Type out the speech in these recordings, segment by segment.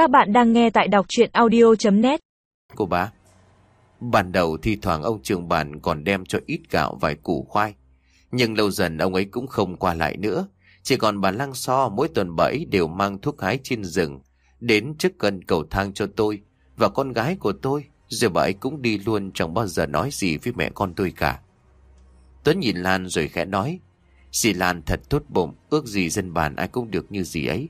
Các bạn đang nghe tại đọc chuyện audio.net Cô bá, Ban đầu thi thoảng ông trường bản còn đem cho ít gạo vài củ khoai, Nhưng lâu dần ông ấy cũng không qua lại nữa. Chỉ còn bà Lăng So mỗi tuần bảy đều mang thuốc hái trên rừng, Đến trước gần cầu thang cho tôi, Và con gái của tôi Rồi bà ấy cũng đi luôn chẳng bao giờ nói gì với mẹ con tôi cả. Tuấn nhìn Lan rồi khẽ nói, Dì Lan thật tốt bụng, Ước gì dân bản ai cũng được như dì ấy.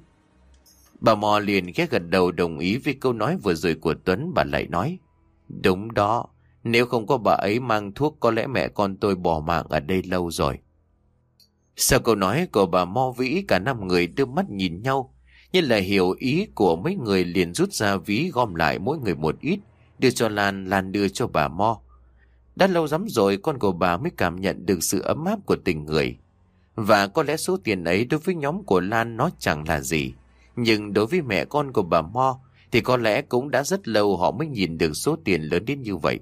Bà Mò liền ghé gật đầu đồng ý với câu nói vừa rồi của Tuấn bà lại nói Đúng đó Nếu không có bà ấy mang thuốc có lẽ mẹ con tôi bỏ mạng ở đây lâu rồi. Sau câu nói của bà Mo Vĩ cả năm người đưa mắt nhìn nhau Nhưng là hiểu ý của mấy người liền rút ra ví gom lại mỗi người một ít Đưa cho Lan, Lan đưa cho bà Mo. Đã lâu lắm rồi con của bà mới cảm nhận được sự ấm áp của tình người. Và có lẽ số tiền ấy đối với nhóm của Lan nó chẳng là gì nhưng đối với mẹ con của bà Mo thì có lẽ cũng đã rất lâu họ mới nhìn được số tiền lớn đến như vậy.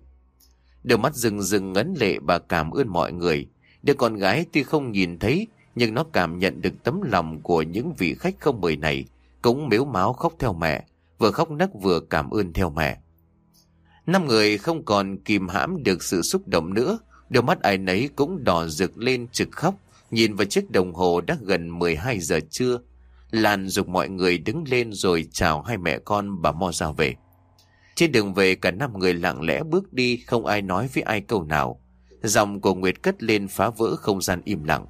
Đôi mắt rừng rừng ngấn lệ bà cảm ơn mọi người. Đứa con gái tuy không nhìn thấy nhưng nó cảm nhận được tấm lòng của những vị khách không mời này cũng miếu máu khóc theo mẹ, vừa khóc nấc vừa cảm ơn theo mẹ. Năm người không còn kìm hãm được sự xúc động nữa, đôi mắt ai nấy cũng đỏ rực lên trực khóc, nhìn vào chiếc đồng hồ đã gần 12 giờ trưa, Lan dục mọi người đứng lên rồi chào hai mẹ con bà Mo ra về. Trên đường về, cả năm người lặng lẽ bước đi, không ai nói với ai câu nào. Dòng của Nguyệt cất lên phá vỡ không gian im lặng.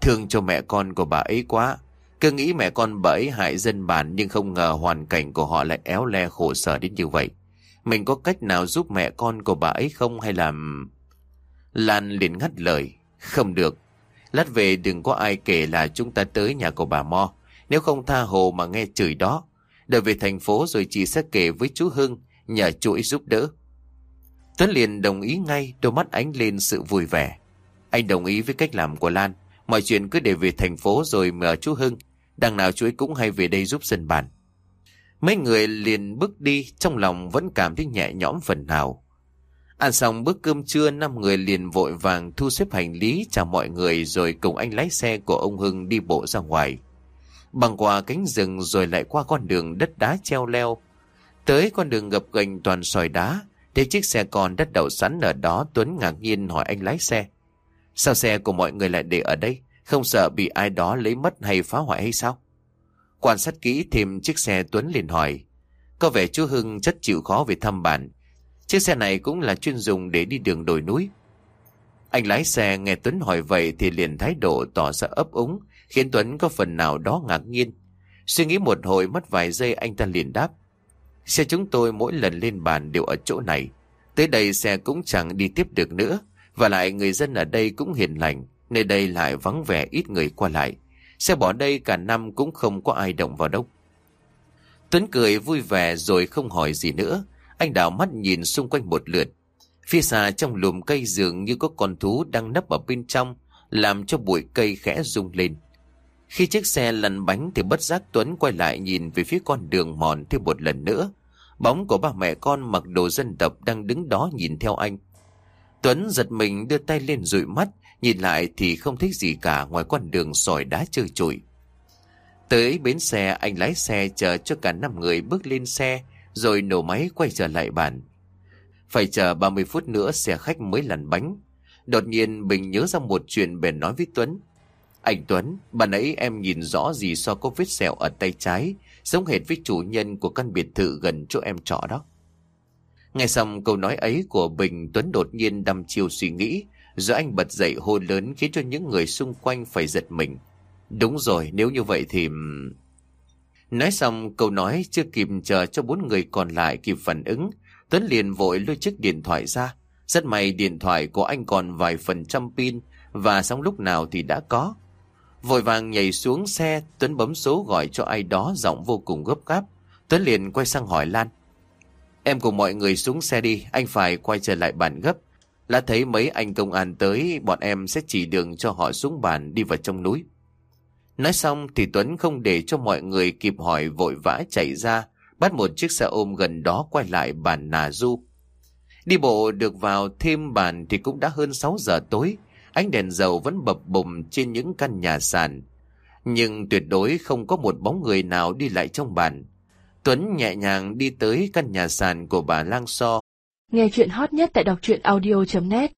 Thương cho mẹ con của bà ấy quá. Cứ nghĩ mẹ con bà ấy hại dân bản, nhưng không ngờ hoàn cảnh của họ lại éo le khổ sở đến như vậy. Mình có cách nào giúp mẹ con của bà ấy không hay làm? Lan liền ngắt lời. Không được. Lát về đừng có ai kể là chúng ta tới nhà của bà Mo. Nếu không tha hồ mà nghe chửi đó, Đợi về thành phố rồi chị sẽ kể với chú Hưng, Nhờ chú ấy giúp đỡ. Tuấn liền đồng ý ngay, Đôi mắt ánh lên sự vui vẻ. Anh đồng ý với cách làm của Lan, Mọi chuyện cứ để về thành phố rồi mời chú Hưng. Đằng nào chú ấy cũng hay về đây giúp dân bản. Mấy người liền bước đi, Trong lòng vẫn cảm thấy nhẹ nhõm phần nào. Ăn xong bữa cơm trưa, Năm người liền vội vàng thu xếp hành lý, Chào mọi người Rồi cùng anh lái xe của ông Hưng đi bộ ra ngoài. Băng qua cánh rừng rồi lại qua con đường đất đá treo leo. Tới con đường gập ghềnh toàn sỏi đá, thấy chiếc xe con đất đậu sẵn ở đó Tuấn ngạc nhiên hỏi anh lái xe. Sao xe của mọi người lại để ở đây? Không sợ bị ai đó lấy mất hay phá hoại hay sao? Quan sát kỹ thêm chiếc xe Tuấn liền hỏi. Có vẻ chú Hưng chất chịu khó về thăm bạn Chiếc xe này cũng là chuyên dùng để đi đường đồi núi. Anh lái xe nghe Tuấn hỏi vậy thì liền thái độ tỏ ra ấp úng, khiến Tuấn có phần nào đó ngạc nhiên. Suy nghĩ một hồi mất vài giây anh ta liền đáp. Xe chúng tôi mỗi lần lên bàn đều ở chỗ này. Tới đây xe cũng chẳng đi tiếp được nữa. Và lại người dân ở đây cũng hiền lành. Nơi đây lại vắng vẻ ít người qua lại. Xe bỏ đây cả năm cũng không có ai động vào đâu. Tuấn cười vui vẻ rồi không hỏi gì nữa. Anh đảo mắt nhìn xung quanh một lượt. Phía xa trong lùm cây dường như có con thú đang nấp ở bên trong, làm cho bụi cây khẽ rung lên. Khi chiếc xe lăn bánh thì bất giác Tuấn quay lại nhìn về phía con đường mòn thêm một lần nữa. Bóng của ba mẹ con mặc đồ dân tộc đang đứng đó nhìn theo anh. Tuấn giật mình đưa tay lên dụi mắt, nhìn lại thì không thấy gì cả ngoài con đường sỏi đá trơ trụi. Tới bến xe anh lái xe chờ cho cả năm người bước lên xe rồi nổ máy quay trở lại bàn. Phải chờ 30 phút nữa xe khách mới lăn bánh. Đột nhiên Bình nhớ ra một chuyện bèn nói với Tuấn. Anh Tuấn, bà nãy em nhìn rõ gì so có vết sẹo ở tay trái, giống hệt với chủ nhân của căn biệt thự gần chỗ em trọ đó. Nghe xong câu nói ấy của Bình, Tuấn đột nhiên đăm chiêu suy nghĩ, rồi anh bật dậy hô lớn khiến cho những người xung quanh phải giật mình. Đúng rồi, nếu như vậy thì... Nói xong câu nói chưa kịp chờ cho bốn người còn lại kịp phản ứng, Tuấn liền vội lôi chiếc điện thoại ra. Rất may điện thoại của anh còn vài phần trăm pin và xong lúc nào thì đã có. Vội vàng nhảy xuống xe, Tuấn bấm số gọi cho ai đó giọng vô cùng gấp gáp. Tuấn liền quay sang hỏi Lan. Em cùng mọi người xuống xe đi, anh phải quay trở lại bàn gấp. Là thấy mấy anh công an tới, bọn em sẽ chỉ đường cho họ xuống bàn đi vào trong núi. Nói xong thì Tuấn không để cho mọi người kịp hỏi vội vã chạy ra, bắt một chiếc xe ôm gần đó quay lại bàn Nà Du. Đi bộ được vào thêm bàn thì cũng đã hơn 6 giờ tối, Ánh đèn dầu vẫn bập bùng trên những căn nhà sàn. Nhưng tuyệt đối không có một bóng người nào đi lại trong bàn. Tuấn nhẹ nhàng đi tới căn nhà sàn của bà lang so. Nghe chuyện hot nhất tại đọc truyện audio.net